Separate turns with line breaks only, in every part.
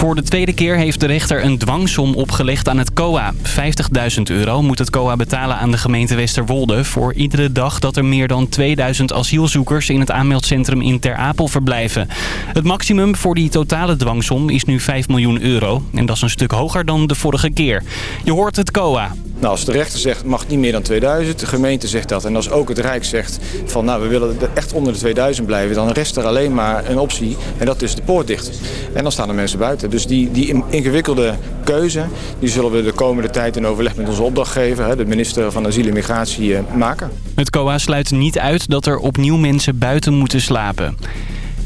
Voor de tweede keer heeft de rechter een dwangsom opgelegd aan het COA. 50.000 euro moet het COA betalen aan de gemeente Westerwolde... voor iedere dag dat er meer dan 2000 asielzoekers in het aanmeldcentrum in Ter Apel verblijven. Het maximum voor die totale dwangsom is nu 5 miljoen euro. En dat is een stuk hoger dan de vorige keer. Je hoort het COA.
Nou, als de rechter zegt het mag niet meer dan 2000, de gemeente zegt dat en als ook het Rijk zegt van nou we willen echt onder de 2000 blijven, dan rest er alleen maar een optie en dat is de poort dicht. En dan staan de mensen buiten. Dus die, die ingewikkelde keuze, die zullen we de komende tijd in overleg met onze opdrachtgever, de minister van Asiel en Migratie, eh, maken.
Het COA sluit niet uit dat er opnieuw mensen buiten moeten slapen.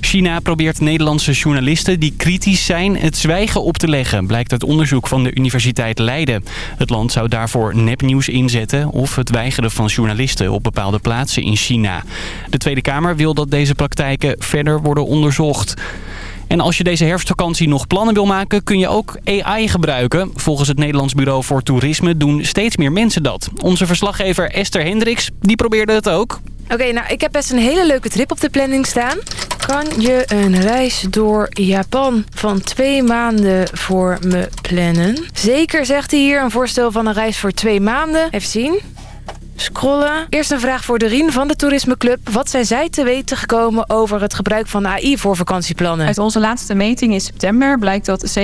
China probeert Nederlandse journalisten die kritisch zijn het zwijgen op te leggen, blijkt uit onderzoek van de Universiteit Leiden. Het land zou daarvoor nepnieuws inzetten of het weigeren van journalisten op bepaalde plaatsen in China. De Tweede Kamer wil dat deze praktijken verder worden onderzocht. En als je deze herfstvakantie nog plannen wil maken, kun je ook AI gebruiken. Volgens het Nederlands Bureau voor Toerisme doen steeds meer mensen dat. Onze verslaggever Esther Hendricks, die probeerde het ook.
Oké, nou ik heb best een hele leuke trip op de planning staan. Kan je een reis door Japan van twee maanden voor me plannen? Zeker, zegt hij hier, een voorstel van een reis voor twee maanden. Even zien. Scrollen. Eerst een vraag voor Dorien van de Toerismeclub. Wat zijn zij te weten gekomen over het gebruik van AI voor vakantieplannen?
Uit onze laatste meting in september blijkt dat 37%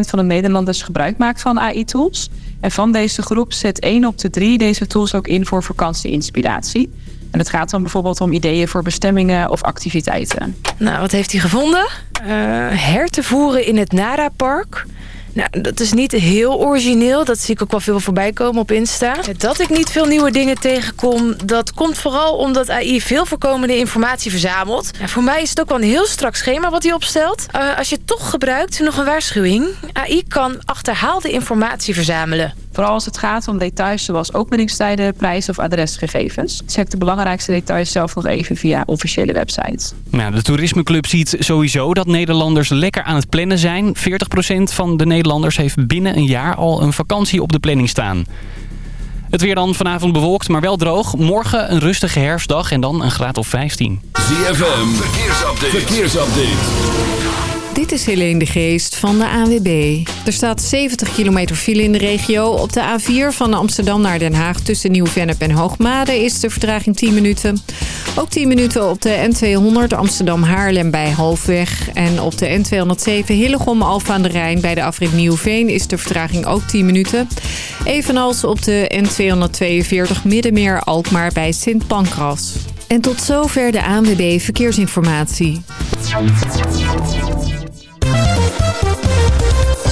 van de Nederlanders gebruik maakt van AI-tools. En van deze groep zet 1 op de 3 deze tools ook in voor vakantieinspiratie. En het gaat dan bijvoorbeeld om ideeën voor bestemmingen of activiteiten.
Nou, wat heeft hij gevonden? Uh, herten voeren in het Nara-park. Nou, dat is niet heel origineel. Dat zie ik ook wel veel voorbij komen op Insta. Dat ik niet veel nieuwe dingen tegenkom... dat komt vooral omdat AI veel voorkomende informatie verzamelt. Voor mij is het ook wel een heel strak schema wat hij opstelt. Uh, als je het toch gebruikt, nog een waarschuwing. AI kan achterhaalde informatie verzamelen.
Vooral als het gaat om details zoals openingstijden, prijs of adresgegevens. Check de belangrijkste details zelf nog even via officiële websites.
Nou, de Toerismeclub ziet sowieso dat Nederlanders lekker aan het plannen zijn. 40% van de Nederlanders heeft binnen een jaar al een vakantie op de planning staan. Het weer dan vanavond bewolkt, maar wel droog. Morgen een rustige herfstdag en dan een graad of 15.
ZFM, verkeersupdate. verkeersupdate.
Dit is Helene de Geest van de AWB. Er staat 70 kilometer file in de regio. Op de A4 van Amsterdam naar Den Haag tussen Nieuw-Vennep en Hoogmade is de vertraging 10 minuten. Ook 10 minuten op de N200 Amsterdam-Haarlem bij Halfweg. En op de N207 Hillegom Alfa aan de Rijn bij de afrit Nieuwveen is de vertraging ook 10 minuten. Evenals op de N242 Middenmeer Alkmaar bij Sint Pancras. En tot zover de ANWB Verkeersinformatie.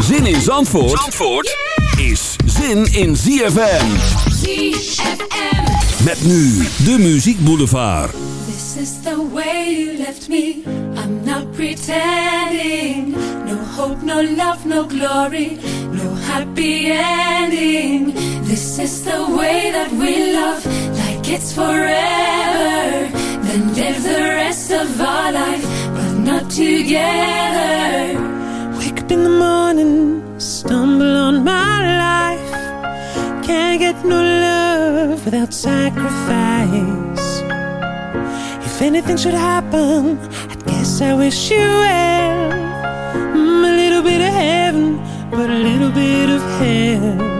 Zin in Zandvoort, Zandvoort is zin in ZFM.
ZFM.
Met nu de Muziek Boulevard.
This is the way you left me. I'm not pretending. No hope, no love, no glory. No happy ending. This is the way that we love. Like it's forever. Then live the rest of our life. But not together.
In the morning, stumble on my life. Can't get no love without sacrifice. If anything should happen, I guess I wish you well. Mm, a little bit of heaven, but a little bit of hell.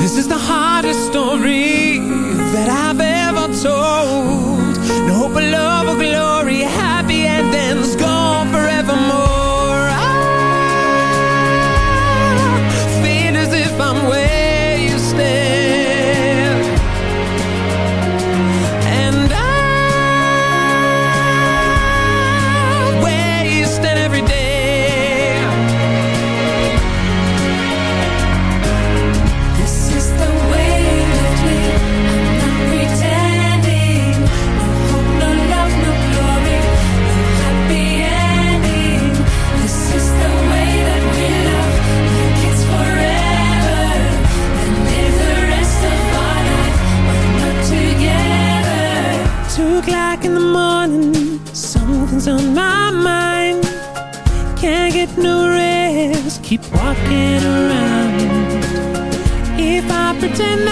This is the hardest story that I've ever told. No hope of pretend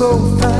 so fast.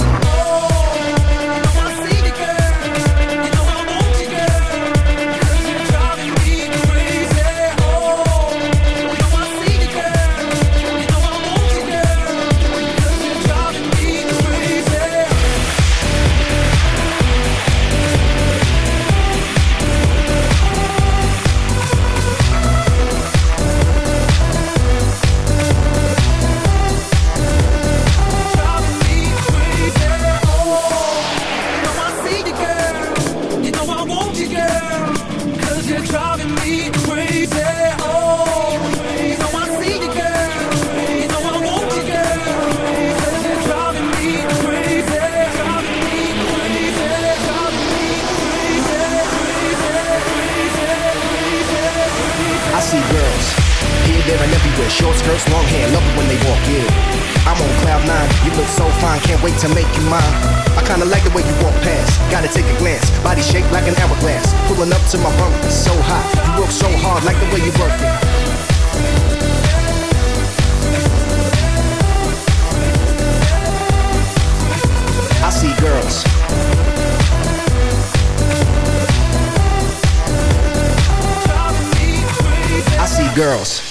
To make you mine. I kinda like the way you walk past. Gotta take a glance. Body shaped like an hourglass. Pulling up to my bunk, so hot. You work so hard, like the way you work it. I see girls. I see girls.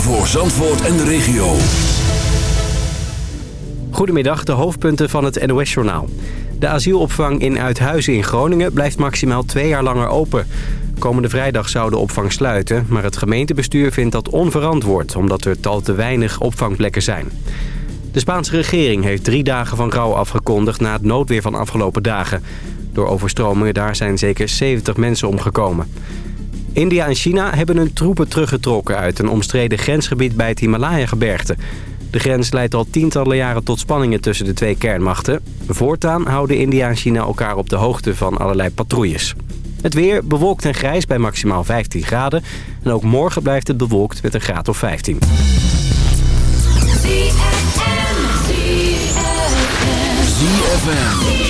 Voor Zandvoort en de regio.
Goedemiddag, de hoofdpunten van het NOS-journaal. De asielopvang in Uithuizen in Groningen blijft maximaal twee jaar langer open. Komende vrijdag zou de opvang sluiten, maar het gemeentebestuur vindt dat onverantwoord... omdat er tal te weinig opvangplekken zijn. De Spaanse regering heeft drie dagen van rouw afgekondigd na het noodweer van afgelopen dagen. Door overstromingen daar zijn zeker 70 mensen omgekomen. India en China hebben hun troepen teruggetrokken uit een omstreden grensgebied bij het Himalaya-gebergte. De grens leidt al tientallen jaren tot spanningen tussen de twee kernmachten. Voortaan houden India en China elkaar op de hoogte van allerlei patrouilles. Het weer bewolkt en grijs bij maximaal 15 graden. En ook morgen blijft het bewolkt met een graad of 15.
ZFM.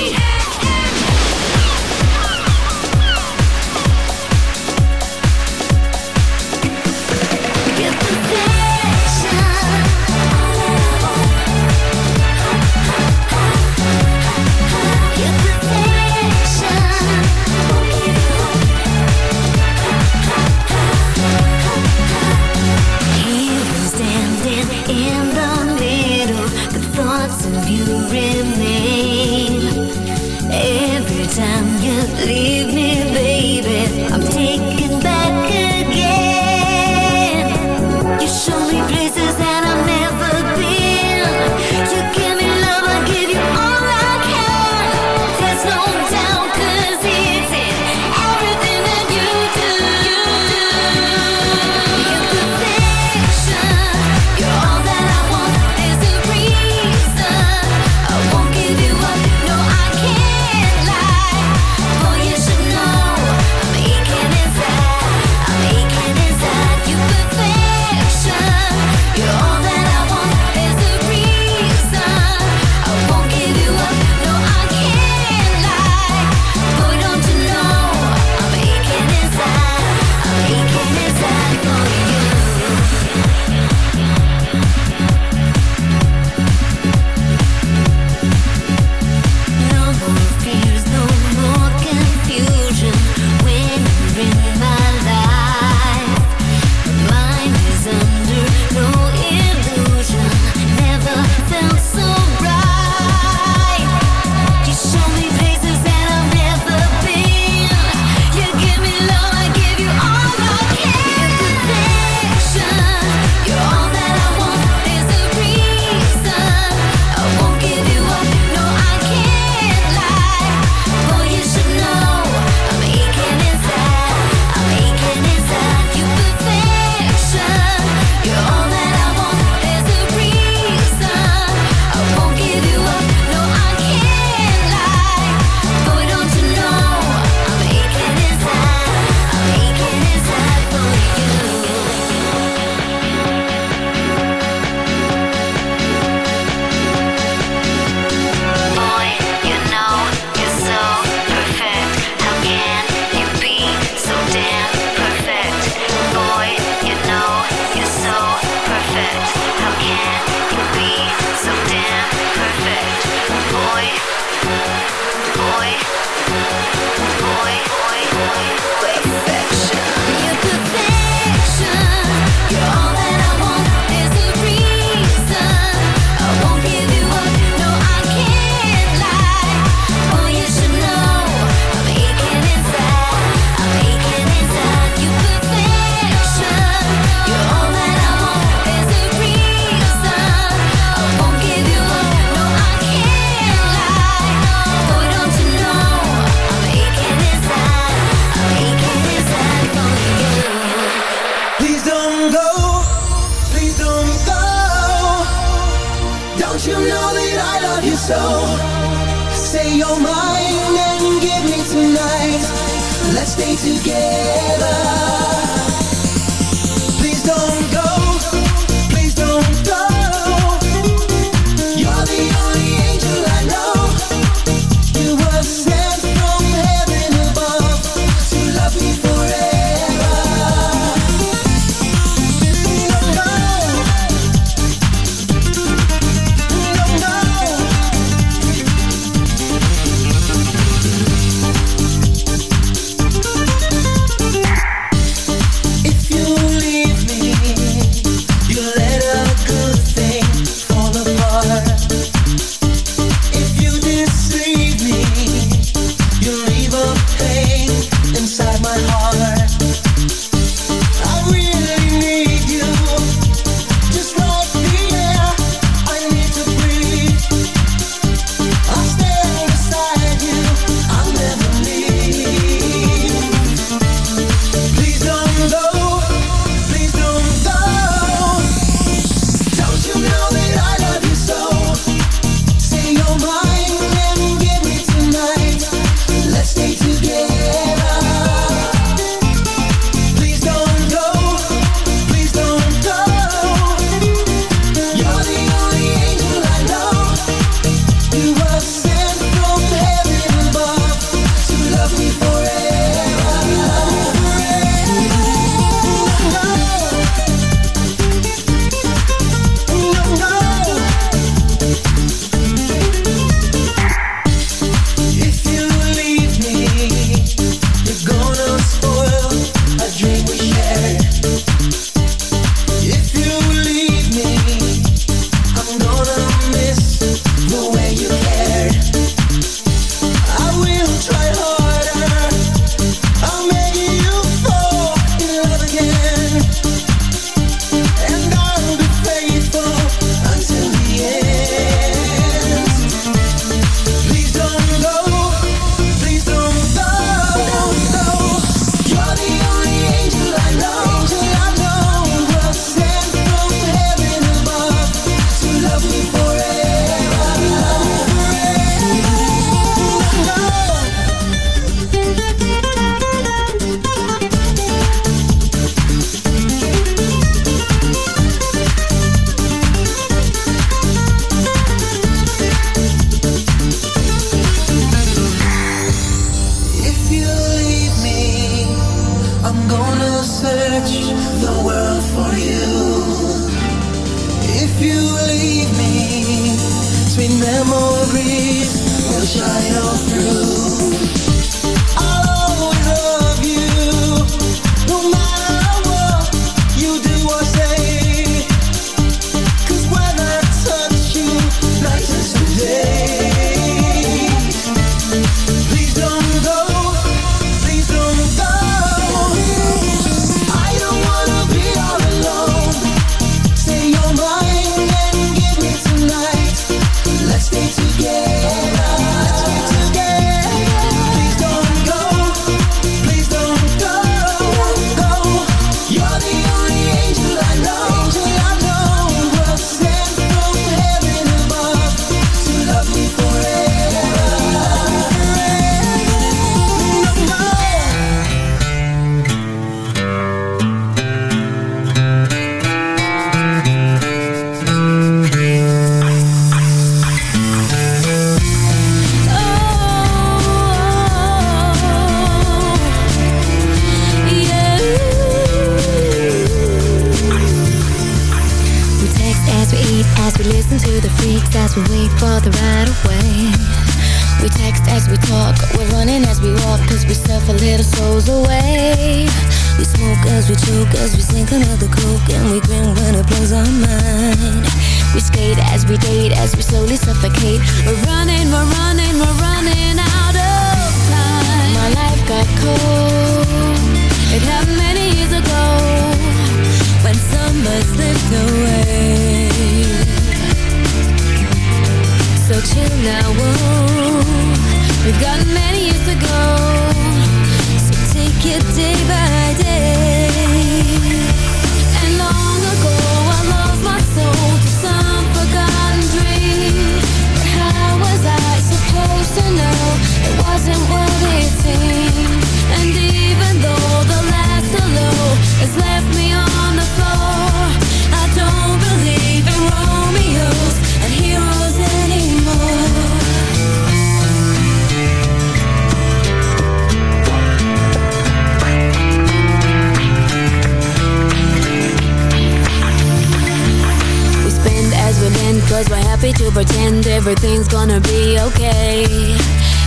gonna be okay.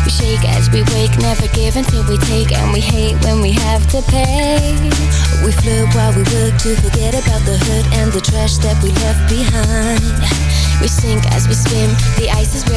We shake as we wake, never give until we take. And we hate when we have to pay. We flip while we work to forget about the hood And the trash that we left behind. We sink as we swim, the ice is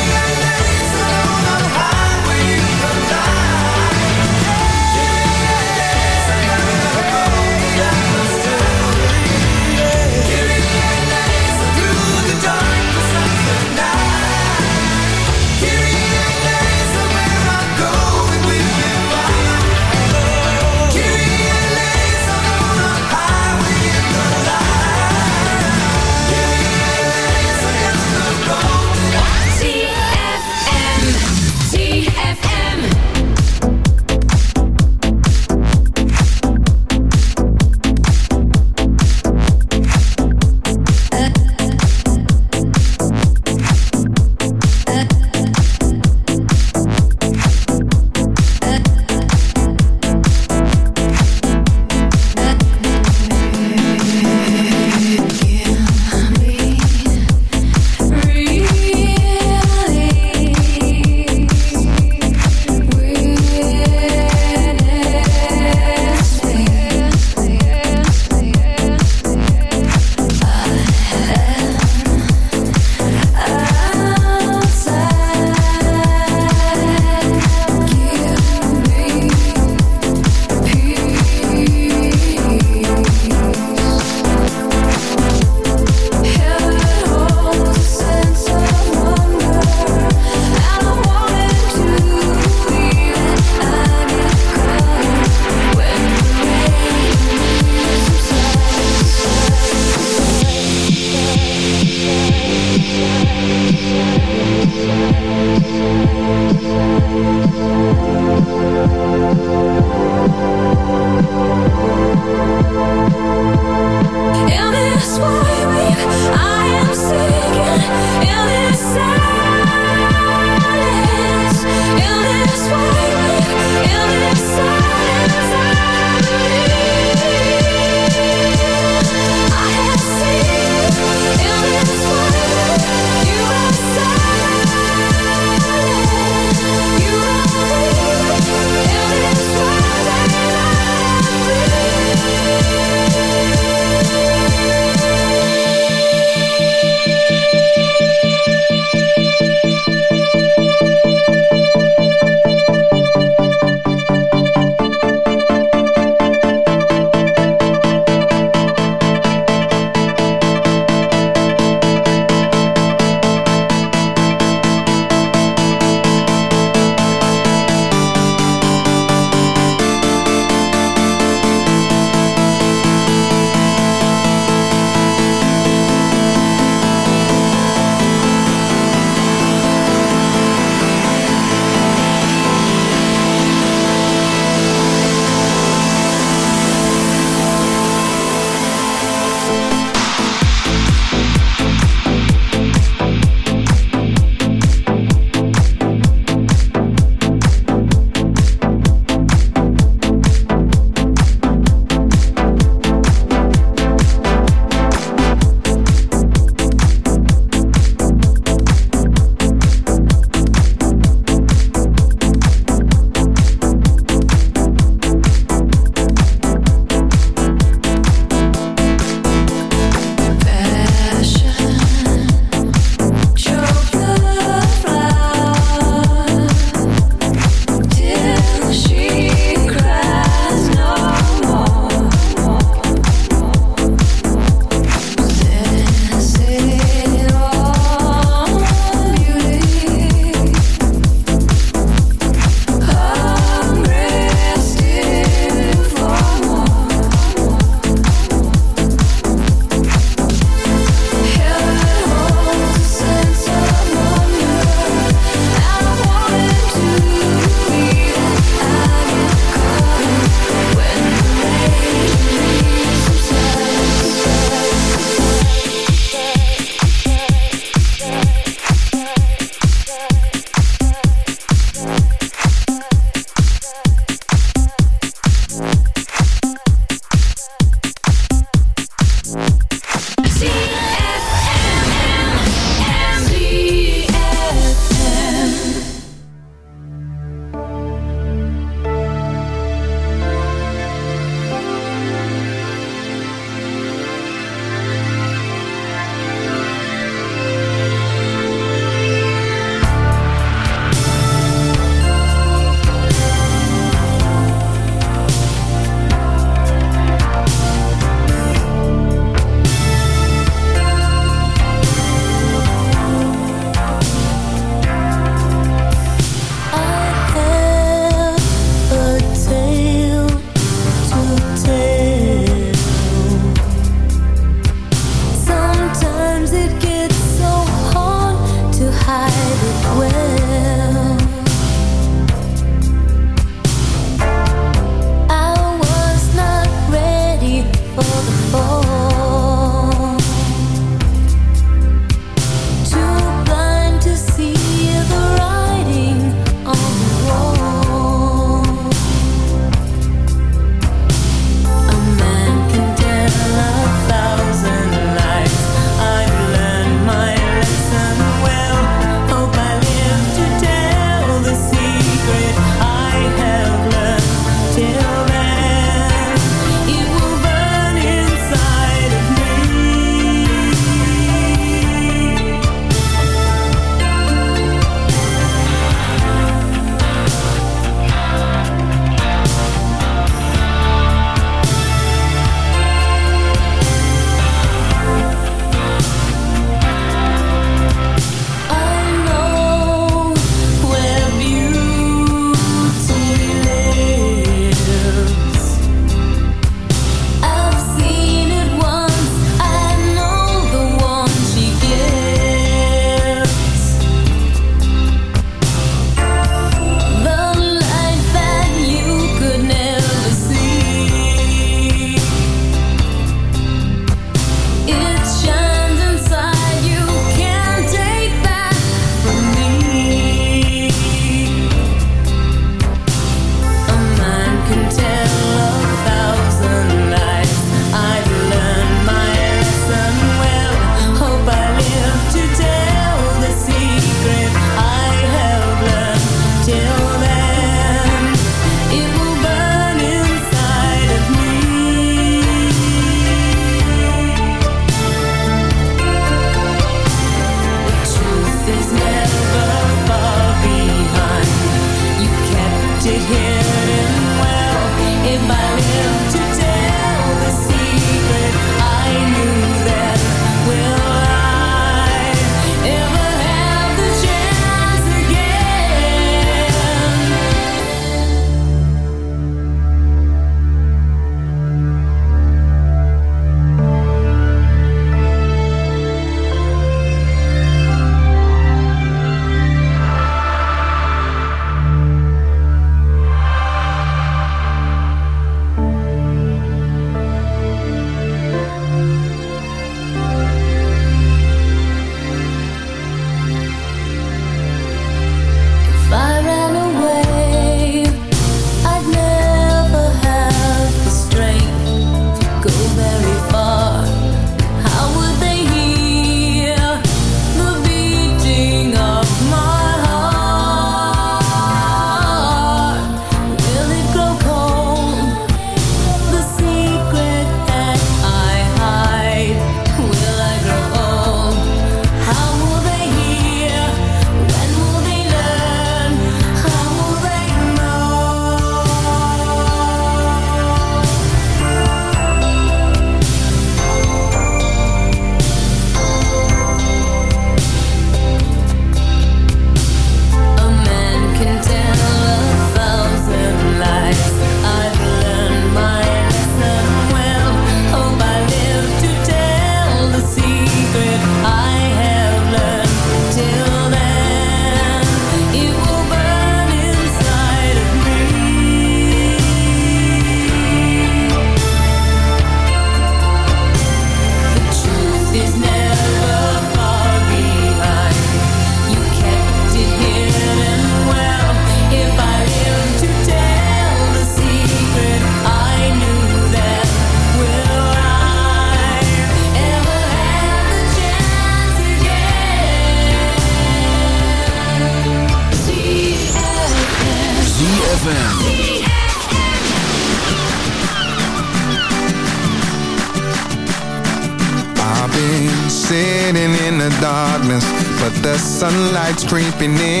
creeping in.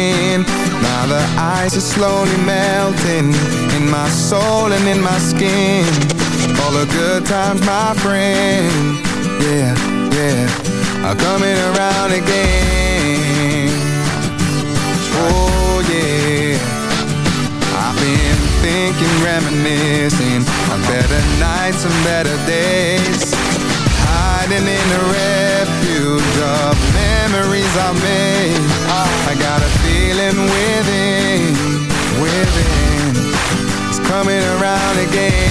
again.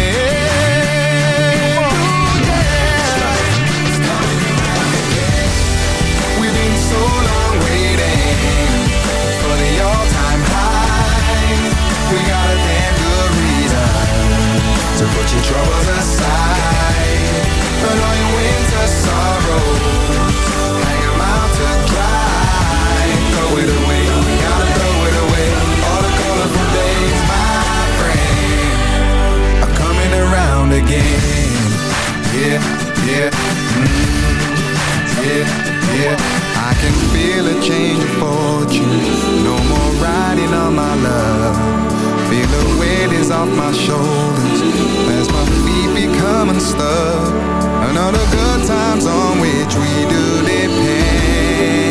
So put your troubles aside. Put all your winter sorrows. Hang them out to dry. Throw it away, we gotta throw it away. All the colorful days, my friend Are coming around again. Yeah, yeah, mm, yeah, yeah can feel a change of fortune. No more riding on my love. Feel the weight is off my shoulders. As my feet become unstuck. Another good time's on which we do depend.